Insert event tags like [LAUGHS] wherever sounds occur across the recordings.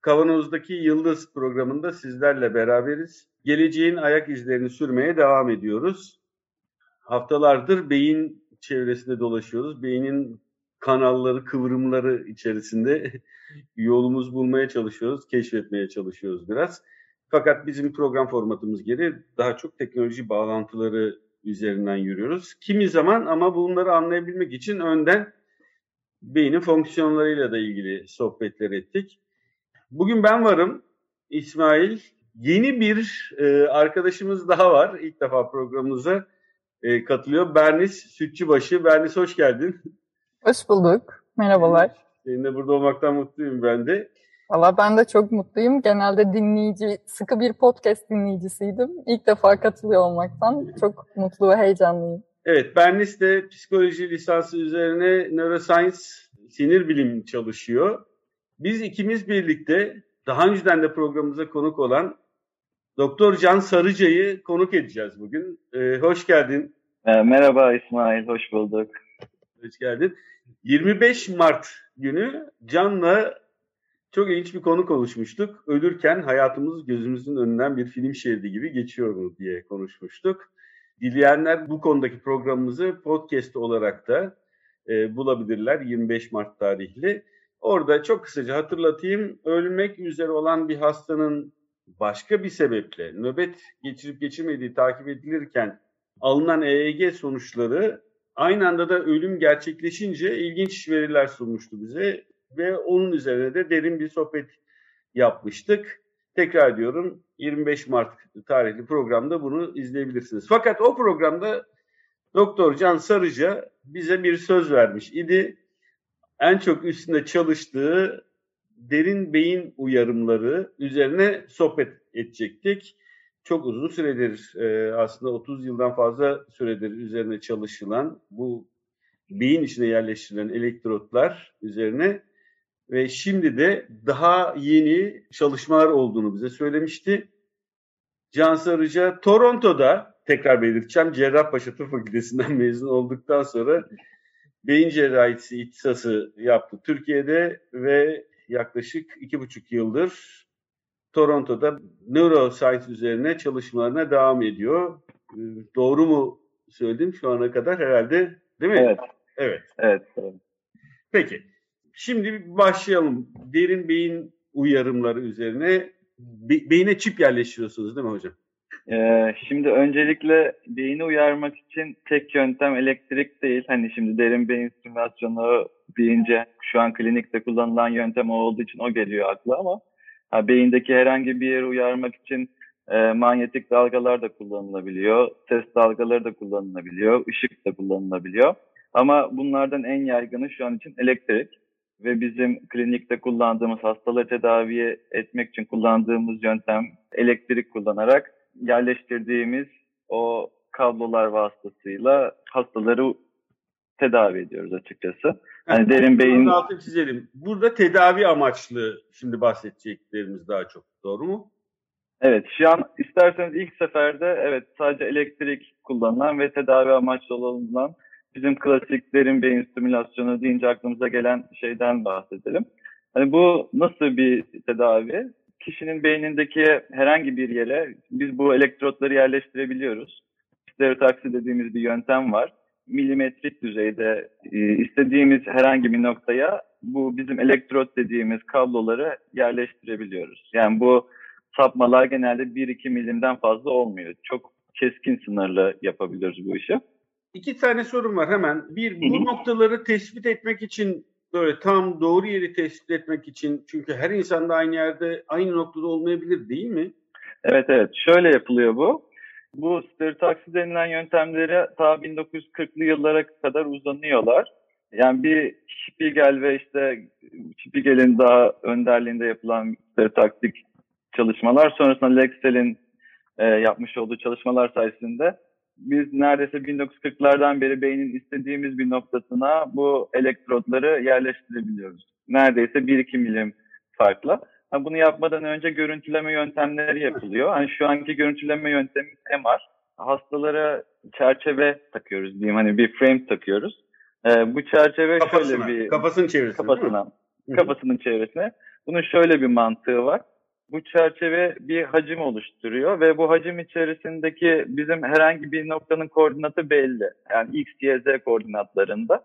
Kavanoz'daki Yıldız programında sizlerle beraberiz. Geleceğin ayak izlerini sürmeye devam ediyoruz. Haftalardır beyin çevresinde dolaşıyoruz. Beynin kanalları, kıvrımları içerisinde [LAUGHS] yolumuz bulmaya çalışıyoruz, keşfetmeye çalışıyoruz biraz. Fakat bizim program formatımız geri daha çok teknoloji bağlantıları üzerinden yürüyoruz. Kimi zaman ama bunları anlayabilmek için önden beynin fonksiyonlarıyla da ilgili sohbetler ettik. Bugün ben varım. İsmail. Yeni bir e, arkadaşımız daha var. İlk defa programımıza e, katılıyor. Bernis Sütçübaşı. Bernis hoş geldin. Hoş bulduk. Merhabalar. Senin de burada olmaktan mutluyum ben de. Valla ben de çok mutluyum. Genelde dinleyici, sıkı bir podcast dinleyicisiydim. İlk defa katılıyor olmaktan çok mutlu ve heyecanlıyım. Evet, Bernis de psikoloji lisansı üzerine neuroscience, sinir bilim çalışıyor. Biz ikimiz birlikte daha önceden de programımıza konuk olan Doktor Can Sarıca'yı konuk edeceğiz bugün. Ee, hoş geldin. E, merhaba İsmail, hoş bulduk. Hoş geldin. 25 Mart günü Can'la çok ilginç bir konu konuşmuştuk. Ölürken hayatımız gözümüzün önünden bir film şeridi gibi geçiyor mu diye konuşmuştuk. Dileyenler bu konudaki programımızı podcast olarak da e, bulabilirler 25 Mart tarihli. Orada çok kısaca hatırlatayım. Ölmek üzere olan bir hastanın başka bir sebeple nöbet geçirip geçirmediği takip edilirken alınan EEG sonuçları aynı anda da ölüm gerçekleşince ilginç veriler sunmuştu bize ve onun üzerine de derin bir sohbet yapmıştık. Tekrar diyorum 25 Mart tarihli programda bunu izleyebilirsiniz. Fakat o programda Doktor Can Sarıca bize bir söz vermiş idi. En çok üstünde çalıştığı derin beyin uyarımları üzerine sohbet edecektik. Çok uzun süredir e, aslında 30 yıldan fazla süredir üzerine çalışılan bu beyin içine yerleştirilen elektrotlar üzerine ve şimdi de daha yeni çalışmalar olduğunu bize söylemişti. Can Sarıca Toronto'da tekrar belirteceğim Cerrahpaşa Tıp Fakültesinden [LAUGHS] mezun olduktan sonra beyin cerrahisi ihtisası yaptı Türkiye'de ve yaklaşık iki buçuk yıldır Toronto'da neuroscience üzerine çalışmalarına devam ediyor. Ee, doğru mu söyledim şu ana kadar herhalde değil mi? Evet. Evet. Evet. evet. Peki. Şimdi başlayalım. Derin beyin uyarımları üzerine. Be- beyine çip yerleştiriyorsunuz değil mi hocam? Ee, şimdi öncelikle beyni uyarmak için tek yöntem elektrik değil. Hani şimdi derin beyin stimülasyonu deyince şu an klinikte kullanılan yöntem o olduğu için o geliyor akla ama ha, beyindeki herhangi bir yeri uyarmak için e, manyetik dalgalar da kullanılabiliyor. Ses dalgaları da kullanılabiliyor. ışık da kullanılabiliyor. Ama bunlardan en yaygını şu an için elektrik ve bizim klinikte kullandığımız hastalığı tedavi etmek için kullandığımız yöntem elektrik kullanarak yerleştirdiğimiz o kablolar vasıtasıyla hastaları tedavi ediyoruz açıkçası. Yani derin beyin altı çizelim. Burada tedavi amaçlı şimdi bahsedeceklerimiz daha çok. Doğru mu? Evet, şu an isterseniz ilk seferde evet sadece elektrik kullanılan ve tedavi amaçlı olan bizim klasik derin beyin stimülasyonu deyince aklımıza gelen şeyden bahsedelim. Hani bu nasıl bir tedavi? Kişinin beynindeki herhangi bir yere biz bu elektrotları yerleştirebiliyoruz. Stereotaksi dediğimiz bir yöntem var. Milimetrik düzeyde e, istediğimiz herhangi bir noktaya bu bizim elektrot dediğimiz kabloları yerleştirebiliyoruz. Yani bu sapmalar genelde 1-2 milimden fazla olmuyor. Çok keskin sınırlı yapabiliyoruz bu işi. İki tane sorum var hemen. Bir, bu Hı-hı. noktaları tespit etmek için böyle tam doğru yeri tespit etmek için çünkü her insan da aynı yerde aynı noktada olmayabilir değil mi? Evet evet şöyle yapılıyor bu. Bu stereotaksi denilen yöntemleri ta 1940'lı yıllara kadar uzanıyorlar. Yani bir Spiegel ve işte Spiegel'in daha önderliğinde yapılan stereotaktik çalışmalar. Sonrasında Lexel'in e, yapmış olduğu çalışmalar sayesinde biz neredeyse 1940'lardan beri beynin istediğimiz bir noktasına bu elektrotları yerleştirebiliyoruz. Neredeyse 1-2 milim farkla. Bunu yapmadan önce görüntüleme yöntemleri yapılıyor. Hani şu anki görüntüleme yöntemi MR. Hastalara çerçeve takıyoruz diyeyim hani bir frame takıyoruz. Ee, bu çerçeve kafasına, şöyle bir kafasının çevresine kafasına kafasının çevresine. Bunun şöyle bir mantığı var. Bu çerçeve bir hacim oluşturuyor ve bu hacim içerisindeki bizim herhangi bir noktanın koordinatı belli. Yani x, y, z koordinatlarında.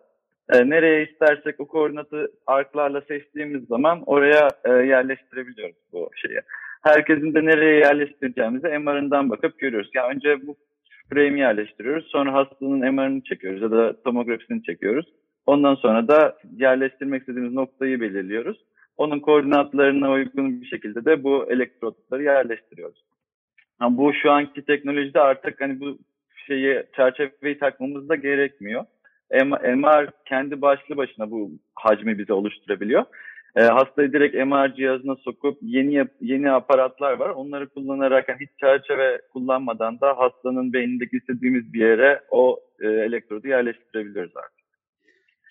E, nereye istersek o koordinatı arklarla seçtiğimiz zaman oraya e, yerleştirebiliyoruz bu şeyi. Herkesin de nereye yerleştireceğimizi MR'ından bakıp görüyoruz. Yani önce bu frame'i yerleştiriyoruz. Sonra hastanın MR'ını çekiyoruz ya da tomografisini çekiyoruz. Ondan sonra da yerleştirmek istediğimiz noktayı belirliyoruz. Onun koordinatlarına uygun bir şekilde de bu elektrotları yerleştiriyoruz. Yani bu şu anki teknolojide artık hani bu şeyi çerçeveyi takmamız da gerekmiyor. MR kendi başlı başına bu hacmi bize oluşturabiliyor. E, hastayı direkt MR cihazına sokup yeni yeni aparatlar var. Onları kullanarak yani hiç çerçeve kullanmadan da hastanın beynindeki istediğimiz bir yere o e, elektrodu yerleştirebiliyoruz artık.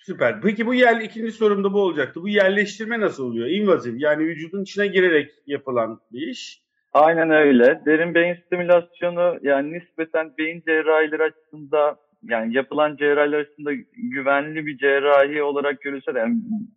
Süper. Peki bu yer ikinci sorum da bu olacaktı. Bu yerleştirme nasıl oluyor? İnvazif yani vücudun içine girerek yapılan bir iş. Aynen öyle. Derin beyin stimülasyonu yani nispeten beyin cerrahileri açısından yani yapılan cerrahiler arasında güvenli bir cerrahi olarak görülse de yani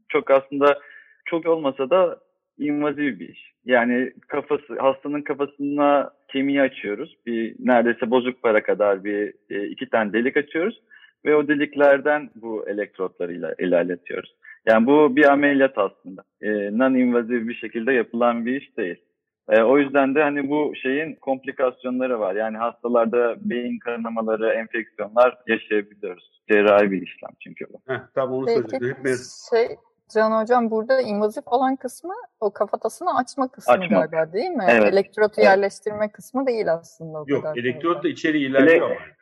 çok aslında çok olmasa da invazif bir iş. Yani kafası hastanın kafasına kemiği açıyoruz. Bir neredeyse bozuk para kadar bir e, iki tane delik açıyoruz ve o deliklerden bu elektrotları ilerletiyoruz. Yani bu bir ameliyat aslında. E, non-invazif bir şekilde yapılan bir iş değil. E, o yüzden de hani bu şeyin komplikasyonları var. Yani hastalarda beyin kanamaları, enfeksiyonlar yaşayabiliyoruz. Cerrahi bir işlem çünkü bu. Heh, tamam onu söyleyecektim. Şey, Can Hocam burada invazif olan kısmı o kafatasını açma kısmı Açmak. galiba değil mi? Evet. Elektrotu evet. yerleştirme kısmı değil aslında. O Yok kadar elektrot da içeri ilerliyor Ele-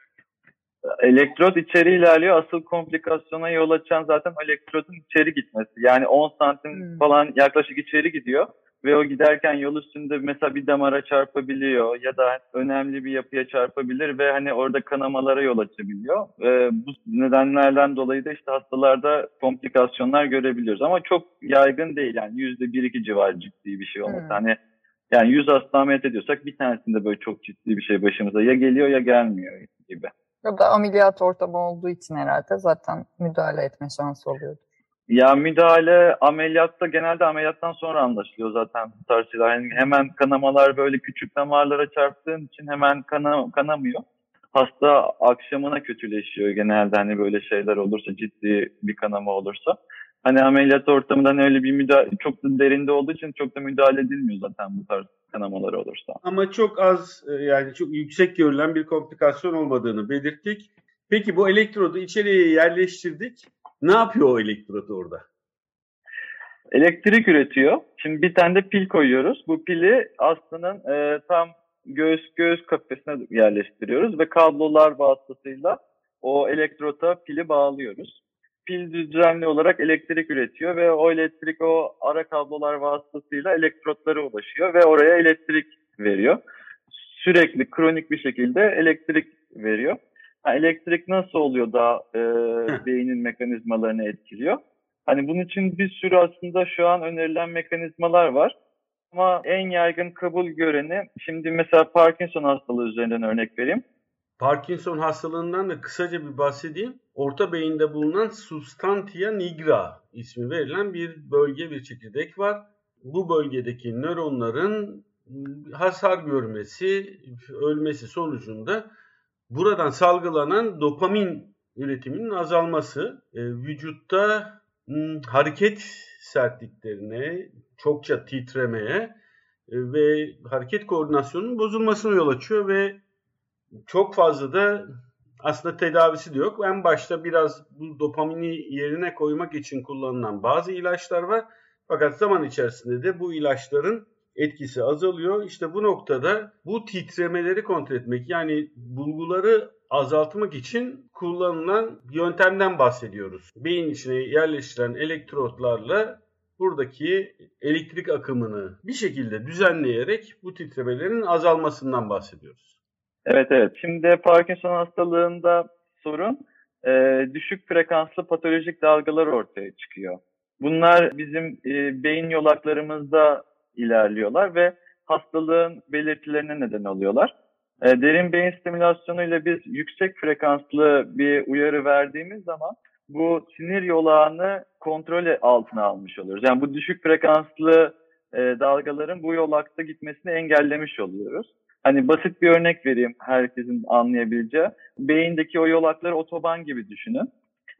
Elektrot içeri ilerliyor. Asıl komplikasyona yol açan zaten elektrodun içeri gitmesi. Yani 10 santim hmm. falan yaklaşık içeri gidiyor ve o giderken yol üstünde mesela bir damara çarpabiliyor ya da önemli bir yapıya çarpabilir ve hani orada kanamalara yol açabiliyor. Ee, bu nedenlerden dolayı da işte hastalarda komplikasyonlar görebiliyoruz ama çok yaygın değil yani yüzde bir iki civar ciddi bir şey olması. Hmm. Hani yani 100 hasta ameliyat ediyorsak bir tanesinde böyle çok ciddi bir şey başımıza ya geliyor ya gelmiyor gibi. Ya da ameliyat ortamı olduğu için herhalde zaten müdahale etme şansı oluyordu. Ya müdahale ameliyatta genelde ameliyattan sonra anlaşılıyor zaten bu tarz şeyler. Yani hemen kanamalar böyle küçük damarlara çarptığın için hemen kana, kanamıyor. Hasta akşamına kötüleşiyor genelde hani böyle şeyler olursa ciddi bir kanama olursa. Hani ameliyat ortamından öyle bir müdahale çok da derinde olduğu için çok da müdahale edilmiyor zaten bu tarz kanamalar olursa. Ama çok az e, yani çok yüksek görülen bir komplikasyon olmadığını belirttik. Peki bu elektrodu içeriye yerleştirdik. Ne yapıyor o elektrot orada? Elektrik üretiyor. Şimdi bir tane de pil koyuyoruz. Bu pili hastanın e, tam göğüs göğüs kafesine yerleştiriyoruz ve kablolar vasıtasıyla o elektrota pili bağlıyoruz. Pil düzenli olarak elektrik üretiyor ve o elektrik o ara kablolar vasıtasıyla elektrotlara ulaşıyor ve oraya elektrik veriyor. Sürekli kronik bir şekilde elektrik veriyor. Ha, elektrik nasıl oluyor da e, beynin mekanizmalarını etkiliyor? Hani bunun için bir sürü aslında şu an önerilen mekanizmalar var. Ama en yaygın kabul göreni, şimdi mesela Parkinson hastalığı üzerinden örnek vereyim. Parkinson hastalığından da kısaca bir bahsedeyim. Orta beyinde bulunan substantia nigra ismi verilen bir bölge, bir çekirdek var. Bu bölgedeki nöronların hasar görmesi, ölmesi sonucunda buradan salgılanan dopamin üretiminin azalması e, vücutta m, hareket sertliklerine, çokça titremeye e, ve hareket koordinasyonunun bozulmasına yol açıyor ve çok fazla da aslında tedavisi de yok. En başta biraz bu dopamini yerine koymak için kullanılan bazı ilaçlar var. Fakat zaman içerisinde de bu ilaçların etkisi azalıyor. İşte bu noktada bu titremeleri kontrol etmek yani bulguları azaltmak için kullanılan yöntemden bahsediyoruz. Beyin içine yerleştirilen elektrotlarla buradaki elektrik akımını bir şekilde düzenleyerek bu titremelerin azalmasından bahsediyoruz. Evet evet. Şimdi Parkinson hastalığında sorun e, düşük frekanslı patolojik dalgalar ortaya çıkıyor. Bunlar bizim e, beyin yolaklarımızda ilerliyorlar ve hastalığın belirtilerine neden oluyorlar. E, derin beyin stimülasyonu ile biz yüksek frekanslı bir uyarı verdiğimiz zaman bu sinir yolağını kontrol altına almış oluyoruz. Yani bu düşük frekanslı e, dalgaların bu yolakta gitmesini engellemiş oluyoruz. Hani basit bir örnek vereyim herkesin anlayabileceği. Beyindeki o yolakları otoban gibi düşünün.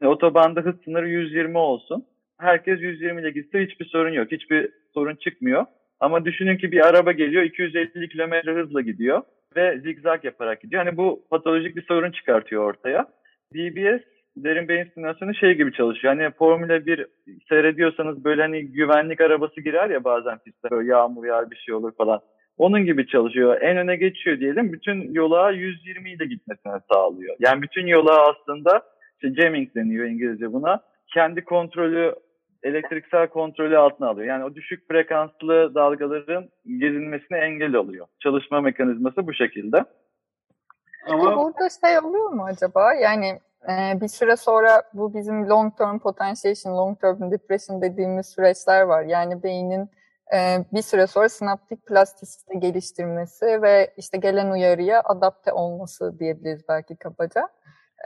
Yani otobanda hız sınırı 120 olsun. Herkes 120 ile gitse hiçbir sorun yok. Hiçbir sorun çıkmıyor. Ama düşünün ki bir araba geliyor 250 kilometre hızla gidiyor ve zigzag yaparak gidiyor. Hani bu patolojik bir sorun çıkartıyor ortaya. DBS derin beyin stimülasyonu şey gibi çalışıyor. Hani Formula 1 seyrediyorsanız böyle hani güvenlik arabası girer ya bazen pistte böyle yağmur yağar bir şey olur falan. Onun gibi çalışıyor. En öne geçiyor diyelim. Bütün yola 120 ile gitmesine sağlıyor. Yani bütün yola aslında işte jamming deniyor İngilizce buna. Kendi kontrolü elektriksel kontrolü altına alıyor. Yani o düşük frekanslı dalgaların gezinmesine engel oluyor. Çalışma mekanizması bu şekilde. Ama Peki burada şey oluyor mu acaba? Yani e, bir süre sonra bu bizim long term potentiation, long term depression dediğimiz süreçler var. Yani beynin bir süre sonra sinaptik plastisite geliştirmesi ve işte gelen uyarıya adapte olması diyebiliriz belki kabaca.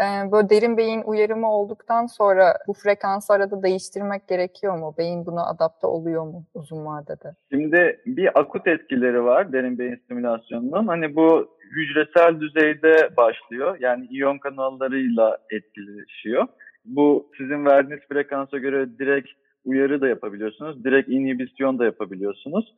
Ee, böyle derin beyin uyarımı olduktan sonra bu frekansı arada değiştirmek gerekiyor mu? Beyin buna adapte oluyor mu uzun vadede? Şimdi bir akut etkileri var derin beyin stimülasyonunun. Hani bu hücresel düzeyde başlıyor. Yani iyon kanallarıyla etkileşiyor. Bu sizin verdiğiniz frekansa göre direkt uyarı da yapabiliyorsunuz. Direkt inhibisyon da yapabiliyorsunuz.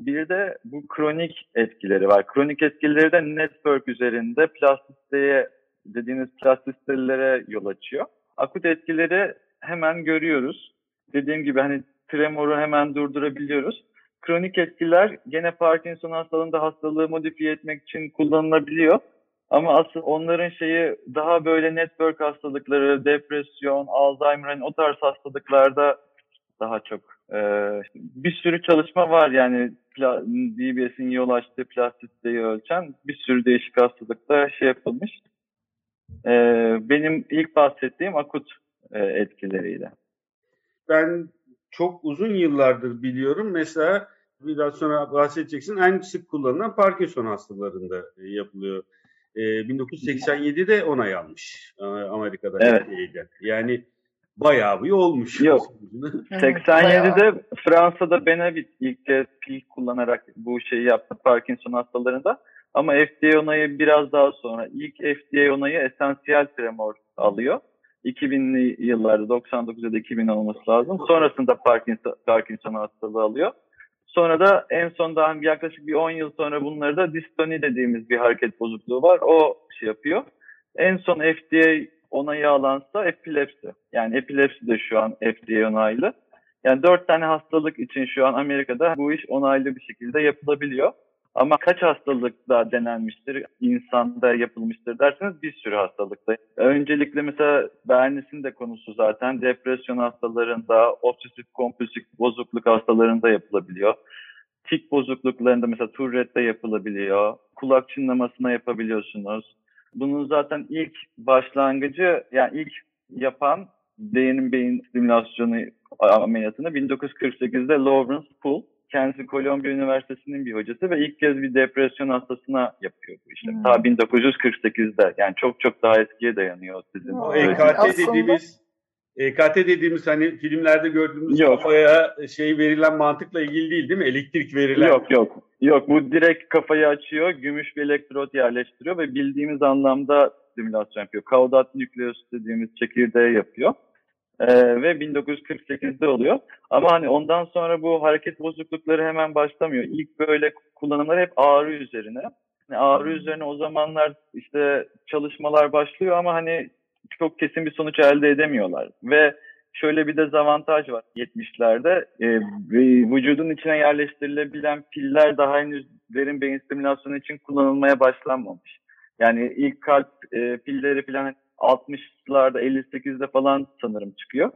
Bir de bu kronik etkileri var. Kronik etkileri de network üzerinde plastisiteye dediğiniz plastisitelere yol açıyor. Akut etkileri hemen görüyoruz. Dediğim gibi hani tremoru hemen durdurabiliyoruz. Kronik etkiler gene Parkinson hastalığında hastalığı modifiye etmek için kullanılabiliyor. Ama asıl onların şeyi daha böyle network hastalıkları, depresyon, Alzheimer o tarz hastalıklarda daha çok e, bir sürü çalışma var yani DBS'in yol açtığı plastisiteyi ölçen bir sürü değişik hastalıkta şey yapılmış. E, benim ilk bahsettiğim akut e, etkileriyle. Ben çok uzun yıllardır biliyorum. Mesela biraz sonra bahsedeceksin en sık kullanılan Parkinson hastalarında e, yapılıyor. E, 1987'de onay almış e, Amerika'da. Evet. Yani bayağı bir olmuş. Yok. [LAUGHS] 87'de Fransa'da Benavit ilk kez pil kullanarak bu şeyi yaptı Parkinson hastalarında. Ama FDA onayı biraz daha sonra. İlk FDA onayı esansiyel tremor alıyor. 2000'li yıllarda 99 ya da 2000 olması lazım. Sonrasında Parkinson, Parkinson hastalığı alıyor. Sonra da en son daha yaklaşık bir 10 yıl sonra bunları da distoni dediğimiz bir hareket bozukluğu var. O şey yapıyor. En son FDA onayı alansa epilepsi. Yani epilepsi de şu an FDA onaylı. Yani dört tane hastalık için şu an Amerika'da bu iş onaylı bir şekilde yapılabiliyor. Ama kaç hastalıkta denenmiştir, insanda yapılmıştır derseniz bir sürü hastalıkta. Öncelikle mesela Bernis'in de konusu zaten depresyon hastalarında, obsesif kompulsif bozukluk hastalarında yapılabiliyor. Tik bozukluklarında mesela Tourette'de yapılabiliyor. Kulak çınlamasına yapabiliyorsunuz. Bunun zaten ilk başlangıcı yani ilk yapan beynin beyin stimülasyonu ameliyatını 1948'de Lawrence Poole kendisi Kolombiya Üniversitesi'nin bir hocası ve ilk kez bir depresyon hastasına yapıyor bu işlemi. Hmm. Ta 1948'de yani çok çok daha eskiye dayanıyor sizin. O EKT dediğimiz EKT dediğimiz hani filmlerde gördüğümüz yok. kafaya şey verilen mantıkla ilgili değil değil mi? Elektrik verilen. Yok yok. Yok bu direkt kafayı açıyor, gümüş bir elektrot yerleştiriyor ve bildiğimiz anlamda stimülasyon yapıyor. Kaudat nükleus dediğimiz çekirdeği yapıyor. Ee, ve 1948'de oluyor. Ama hani ondan sonra bu hareket bozuklukları hemen başlamıyor. İlk böyle kullanımlar hep ağrı üzerine. Yani ağrı üzerine o zamanlar işte çalışmalar başlıyor ama hani çok kesin bir sonuç elde edemiyorlar. Ve şöyle bir dezavantaj var 70'lerde. E, vücudun içine yerleştirilebilen piller daha henüz derin beyin stimülasyonu için kullanılmaya başlanmamış. Yani ilk kalp e, pilleri falan 60'larda 58'de falan sanırım çıkıyor.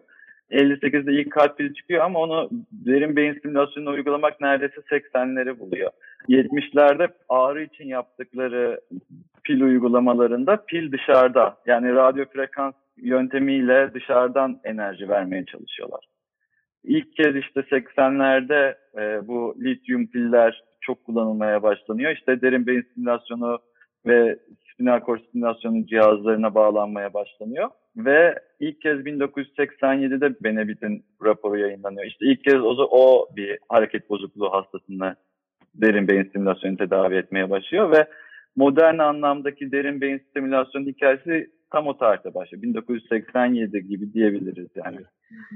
58'de ilk kalp pili çıkıyor ama onu derin beyin stimülasyonunu uygulamak neredeyse 80'leri buluyor. 70'lerde ağrı için yaptıkları pil uygulamalarında pil dışarıda yani radyo frekans yöntemiyle dışarıdan enerji vermeye çalışıyorlar. İlk kez işte 80'lerde e, bu lityum piller çok kullanılmaya başlanıyor. İşte derin beyin stimülasyonu ve spinal kor stimülasyonu cihazlarına bağlanmaya başlanıyor. Ve ilk kez 1987'de Benebit'in raporu yayınlanıyor. İşte ilk kez o, o bir hareket bozukluğu hastasını derin beyin stimülasyonu tedavi etmeye başlıyor ve modern anlamdaki derin beyin stimülasyonu hikayesi tam o tarihte başlıyor. 1987 gibi diyebiliriz yani.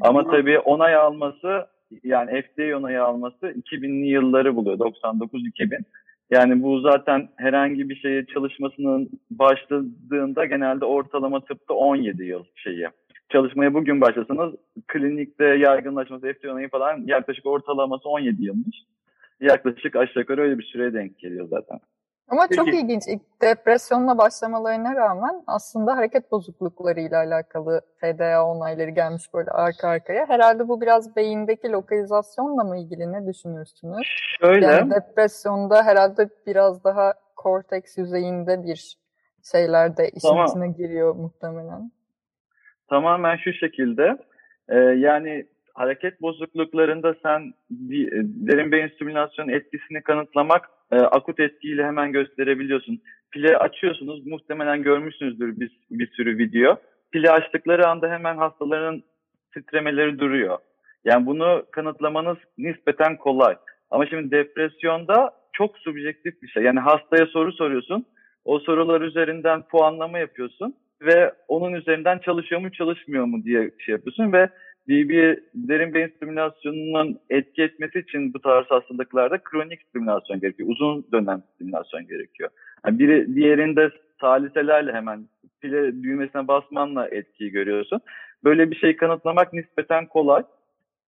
Ama tabii onay alması yani FDA onayı alması 2000'li yılları buluyor. 99-2000. Yani bu zaten herhangi bir şeye çalışmasının başladığında genelde ortalama tıpta 17 yıl şeyi. Çalışmaya bugün başlasanız klinikte yaygınlaşması, FDA onayı falan yaklaşık ortalaması 17 yılmış. Yaklaşık aşağı yukarı öyle bir süreye denk geliyor zaten. Ama Peki. çok ilginç. depresyonla başlamalarına rağmen aslında hareket bozukluklarıyla alakalı FDA onayları gelmiş böyle arka arkaya. Herhalde bu biraz beyindeki lokalizasyonla mı ilgili ne düşünürsünüz? Şöyle. Yani depresyonda herhalde biraz daha korteks yüzeyinde bir şeyler de işin tamam. içine giriyor muhtemelen. Tamamen şu şekilde. Ee, yani hareket bozukluklarında sen bir, e, derin beyin stimülasyonu etkisini kanıtlamak e, akut etkiyle hemen gösterebiliyorsun. Pili açıyorsunuz. Muhtemelen görmüşsünüzdür bir, bir sürü video. Pili açtıkları anda hemen hastaların titremeleri duruyor. Yani bunu kanıtlamanız nispeten kolay. Ama şimdi depresyonda çok subjektif bir şey. Yani hastaya soru soruyorsun. O sorular üzerinden puanlama yapıyorsun ve onun üzerinden çalışıyor mu çalışmıyor mu diye şey yapıyorsun ve DB derin beyin stimülasyonunun etki etmesi için bu tarz hastalıklarda kronik stimülasyon gerekiyor. Uzun dönem stimülasyon gerekiyor. Yani biri diğerinde saliselerle hemen pile düğmesine basmanla etkiyi görüyorsun. Böyle bir şey kanıtlamak nispeten kolay.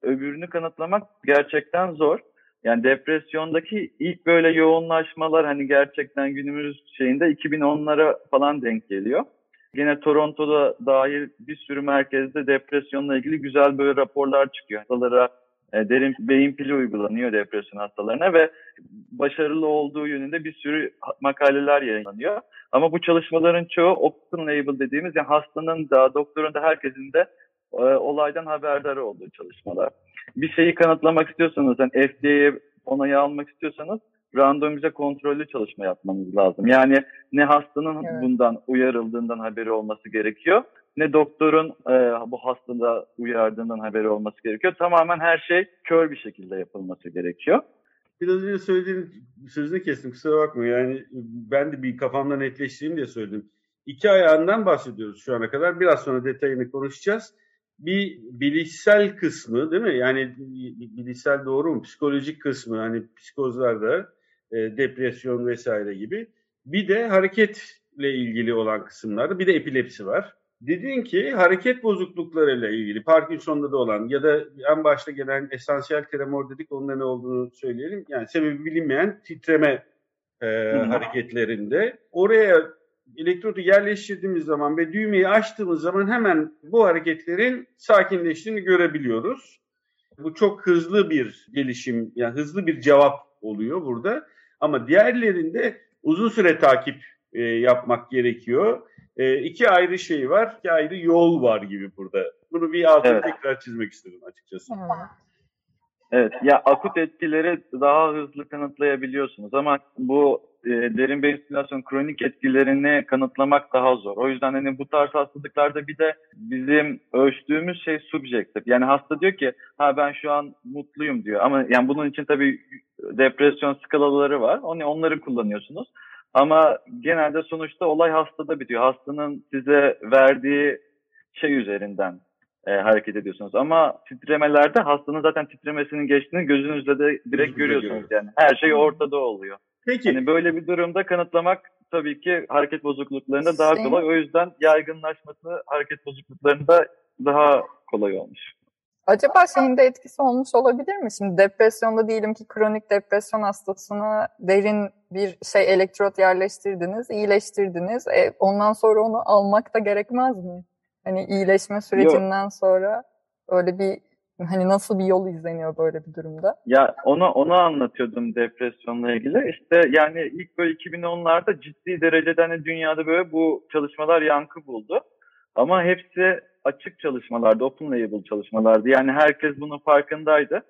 Öbürünü kanıtlamak gerçekten zor. Yani depresyondaki ilk böyle yoğunlaşmalar hani gerçekten günümüz şeyinde 2010'lara falan denk geliyor. Yine Toronto'da dahil bir sürü merkezde depresyonla ilgili güzel böyle raporlar çıkıyor. Hastalara e, derin beyin pili uygulanıyor depresyon hastalarına ve başarılı olduğu yönünde bir sürü makaleler yayınlanıyor. Ama bu çalışmaların çoğu open label dediğimiz yani hastanın da doktorun da herkesin de e, olaydan haberdar olduğu çalışmalar. Bir şeyi kanıtlamak istiyorsanız yani FDA'ye onayı almak istiyorsanız randomize kontrollü çalışma yapmamız lazım. Yani ne hastanın evet. bundan uyarıldığından haberi olması gerekiyor ne doktorun e, bu hastada uyardığından haberi olması gerekiyor. Tamamen her şey kör bir şekilde yapılması gerekiyor. Biraz önce söylediğin sözünü kestim kusura bakma. Yani ben de bir kafamda netleştireyim diye söyledim. İki ayağından bahsediyoruz şu ana kadar. Biraz sonra detayını konuşacağız bir bilişsel kısmı değil mi? Yani bilişsel doğru mu? Psikolojik kısmı hani psikozlarda e, depresyon vesaire gibi. Bir de hareketle ilgili olan kısımlarda bir de epilepsi var. Dedin ki hareket bozukluklarıyla ilgili Parkinson'da da olan ya da en başta gelen esansiyel tremor dedik onunla ne olduğunu söyleyelim. Yani sebebi bilinmeyen titreme e, hareketlerinde oraya elektrodu yerleştirdiğimiz zaman ve düğmeyi açtığımız zaman hemen bu hareketlerin sakinleştiğini görebiliyoruz. Bu çok hızlı bir gelişim, yani hızlı bir cevap oluyor burada. Ama diğerlerinde uzun süre takip e, yapmak gerekiyor. E, iki ayrı şey var, iki ayrı yol var gibi burada. Bunu bir altını evet. tekrar çizmek istedim açıkçası. Evet. Evet, ya akut etkileri daha hızlı kanıtlayabiliyorsunuz ama bu e, derin beyin stimülasyon kronik etkilerini kanıtlamak daha zor. O yüzden hani bu tarz hastalıklarda bir de bizim ölçtüğümüz şey subjektif. Yani hasta diyor ki ha ben şu an mutluyum diyor ama yani bunun için tabii depresyon skalaları var. Onu onları kullanıyorsunuz. Ama genelde sonuçta olay hastada bitiyor. Hastanın size verdiği şey üzerinden e, hareket ediyorsunuz. Ama titremelerde hastanın zaten titremesinin geçtiğini gözünüzle de direkt görüyorsunuz yani. Her şey ortada oluyor. Peki. Yani böyle bir durumda kanıtlamak tabii ki hareket bozukluklarında daha kolay. O yüzden yaygınlaşması hareket bozukluklarında daha kolay olmuş. Acaba şeyin de etkisi olmuş olabilir mi? Şimdi depresyonda diyelim ki kronik depresyon hastasına derin bir şey elektrot yerleştirdiniz, iyileştirdiniz. E, ondan sonra onu almak da gerekmez mi? Hani iyileşme sürecinden Yok. sonra. Öyle bir hani nasıl bir yol izleniyor böyle bir durumda? Ya onu onu anlatıyordum depresyonla ilgili. İşte yani ilk böyle 2010'larda ciddi derecede hani dünyada böyle bu çalışmalar yankı buldu. Ama hepsi açık çalışmalardı, open label çalışmalardı. Yani herkes bunun farkındaydı.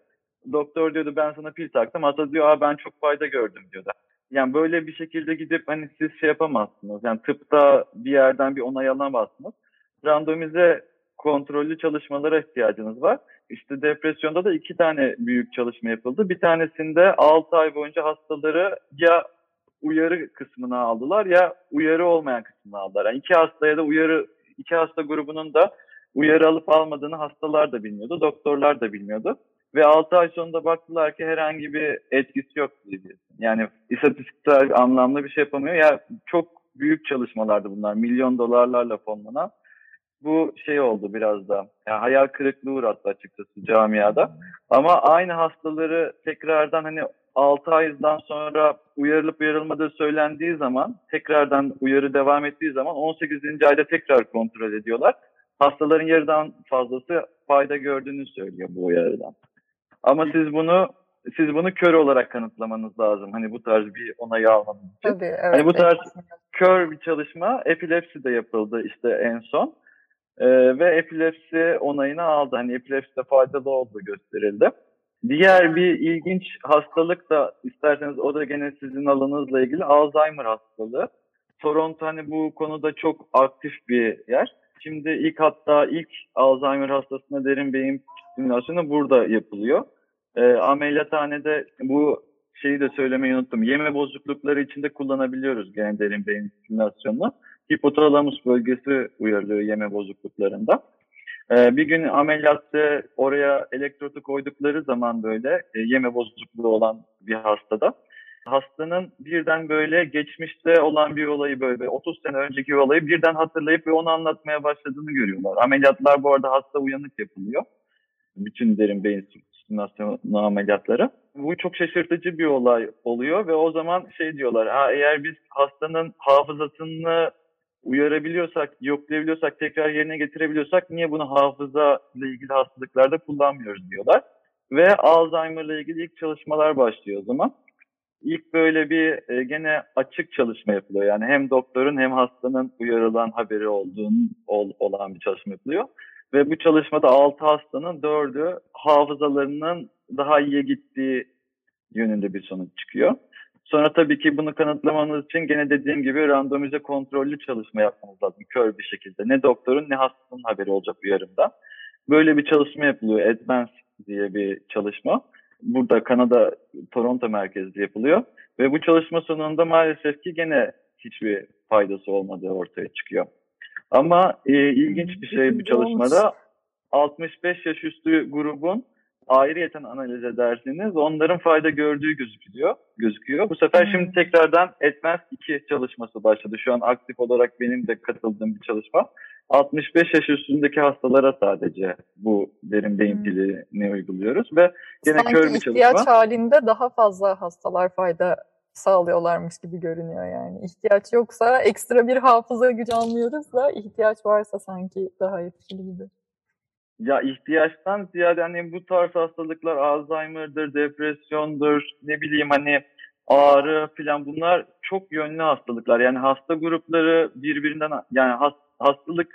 Doktor diyordu ben sana pil taktım. Hasta diyor Aa, ben çok fayda gördüm diyordu. Yani böyle bir şekilde gidip hani siz şey yapamazsınız. Yani tıpta bir yerden bir onay alamazsınız. Randomize kontrollü çalışmalara ihtiyacınız var. İşte depresyonda da iki tane büyük çalışma yapıldı. Bir tanesinde 6 ay boyunca hastaları ya uyarı kısmına aldılar ya uyarı olmayan kısmına aldılar. Yani iki hastaya da uyarı, iki hasta grubunun da uyarı alıp almadığını hastalar da bilmiyordu, doktorlar da bilmiyordu. Ve 6 ay sonunda baktılar ki herhangi bir etkisi yok diye. Yani istatistiksel anlamda bir şey yapamıyor. Ya yani çok büyük çalışmalardı bunlar. Milyon dolarlarla fonlanan. Bu şey oldu biraz da. Yani hayal kırıklığı uğrattı açıkçası camiada. Ama aynı hastaları tekrardan hani 6 aydan sonra uyarılıp uyarılmadığı söylendiği zaman tekrardan uyarı devam ettiği zaman 18. ayda tekrar kontrol ediyorlar. Hastaların yarıdan fazlası fayda gördüğünü söylüyor bu uyarıdan. Ama siz bunu siz bunu kör olarak kanıtlamanız lazım. Hani bu tarz bir onayı almanız için. Tabii, evet, hani bu tarz kör bir çalışma epilepsi de yapıldı işte en son. Ee, ve epilepsi onayını aldı. Hani epilepside faydalı olduğu gösterildi. Diğer bir ilginç hastalık da isterseniz o da gene sizin alanınızla ilgili Alzheimer hastalığı. Toronto hani bu konuda çok aktif bir yer. Şimdi ilk hatta ilk Alzheimer hastasına derin beyin stimülasyonu burada yapılıyor. E, ameliyathanede bu şeyi de söylemeyi unuttum. Yeme bozuklukları içinde kullanabiliyoruz gene derin beyin stimülasyonunu. Hipotalamus bölgesi uyarılıyor yeme bozukluklarında. Ee, bir gün ameliyatta oraya elektrotu koydukları zaman böyle e, yeme bozukluğu olan bir hastada hastanın birden böyle geçmişte olan bir olayı böyle 30 sene önceki olayı birden hatırlayıp ve onu anlatmaya başladığını görüyorlar. Ameliyatlar bu arada hasta uyanık yapılıyor. Bütün derin beyin stimülasyonu ameliyatları. Bu çok şaşırtıcı bir olay oluyor ve o zaman şey diyorlar ha eğer biz hastanın hafızasını uyarabiliyorsak, yoklayabiliyorsak, tekrar yerine getirebiliyorsak niye bunu hafıza ile ilgili hastalıklarda kullanmıyoruz diyorlar. Ve Alzheimer ile ilgili ilk çalışmalar başlıyor o zaman. İlk böyle bir e, gene açık çalışma yapılıyor. Yani hem doktorun hem hastanın uyarılan haberi olduğunu ol, olan bir çalışma yapılıyor. Ve bu çalışmada 6 hastanın 4'ü hafızalarının daha iyiye gittiği yönünde bir sonuç çıkıyor. Sonra tabii ki bunu kanıtlamanız için gene dediğim gibi randomize kontrollü çalışma yapmanız lazım kör bir şekilde. Ne doktorun ne hastanın haberi olacak uyarımda. Böyle bir çalışma yapılıyor. Advance diye bir çalışma. Burada Kanada Toronto merkezli yapılıyor. Ve bu çalışma sonunda maalesef ki gene hiçbir faydası olmadığı ortaya çıkıyor. Ama e, ilginç bir şey bu çalışmada 65 yaş üstü grubun ayrıyeten analiz ederseniz onların fayda gördüğü gözüküyor. gözüküyor. Bu sefer hmm. şimdi tekrardan Advanced 2 çalışması başladı. Şu an aktif olarak benim de katıldığım bir çalışma. 65 yaş üstündeki hastalara sadece bu derin beyin hmm. pilini uyguluyoruz ve gene Sanki kör bir çalışma. ihtiyaç halinde daha fazla hastalar fayda sağlıyorlarmış gibi görünüyor yani. İhtiyaç yoksa ekstra bir hafıza gücü almıyoruz da ihtiyaç varsa sanki daha etkili gibi. Ya ihtiyaçtan ziyade hani bu tarz hastalıklar Alzheimer'dır, depresyondur, ne bileyim hani ağrı falan bunlar çok yönlü hastalıklar. Yani hasta grupları birbirinden yani hastalık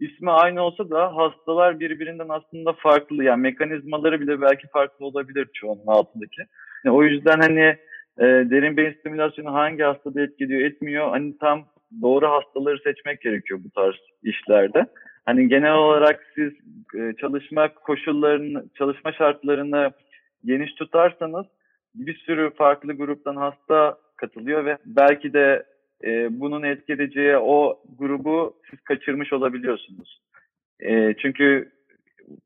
ismi aynı olsa da hastalar birbirinden aslında farklı. Yani mekanizmaları bile belki farklı olabilir çoğunun altındaki. Yani o yüzden hani e, derin beyin stimülasyonu hangi hastada etkiliyor etmiyor hani tam doğru hastaları seçmek gerekiyor bu tarz işlerde. Hani genel olarak siz e, çalışma koşullarını, çalışma şartlarını geniş tutarsanız bir sürü farklı gruptan hasta katılıyor ve belki de e, bunun etkileyeceği o grubu siz kaçırmış olabiliyorsunuz. E, çünkü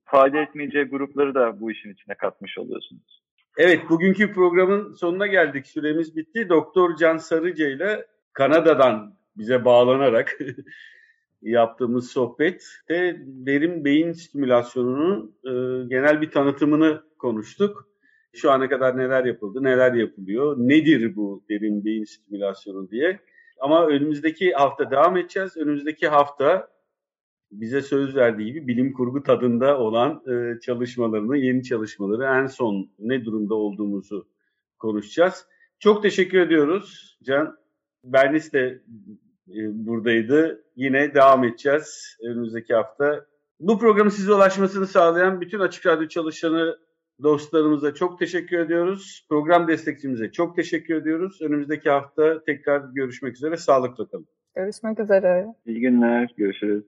fayda etmeyeceği grupları da bu işin içine katmış oluyorsunuz. Evet, bugünkü programın sonuna geldik. Süremiz bitti. Doktor Can Sarıca ile Kanada'dan bize bağlanarak [LAUGHS] yaptığımız sohbette derin beyin stimülasyonunun e, genel bir tanıtımını konuştuk. Şu ana kadar neler yapıldı, neler yapılıyor, nedir bu derin beyin stimülasyonu diye. Ama önümüzdeki hafta devam edeceğiz. Önümüzdeki hafta bize söz verdiği gibi bilim kurgu tadında olan e, çalışmalarını, yeni çalışmaları en son ne durumda olduğumuzu konuşacağız. Çok teşekkür ediyoruz Can. Bernis de e, buradaydı. Yine devam edeceğiz önümüzdeki hafta. Bu programın size ulaşmasını sağlayan bütün Açık Radyo çalışanı dostlarımıza çok teşekkür ediyoruz. Program destekçimize çok teşekkür ediyoruz. Önümüzdeki hafta tekrar görüşmek üzere. Sağlıkla kalın. Görüşmek üzere. İyi günler. Görüşürüz.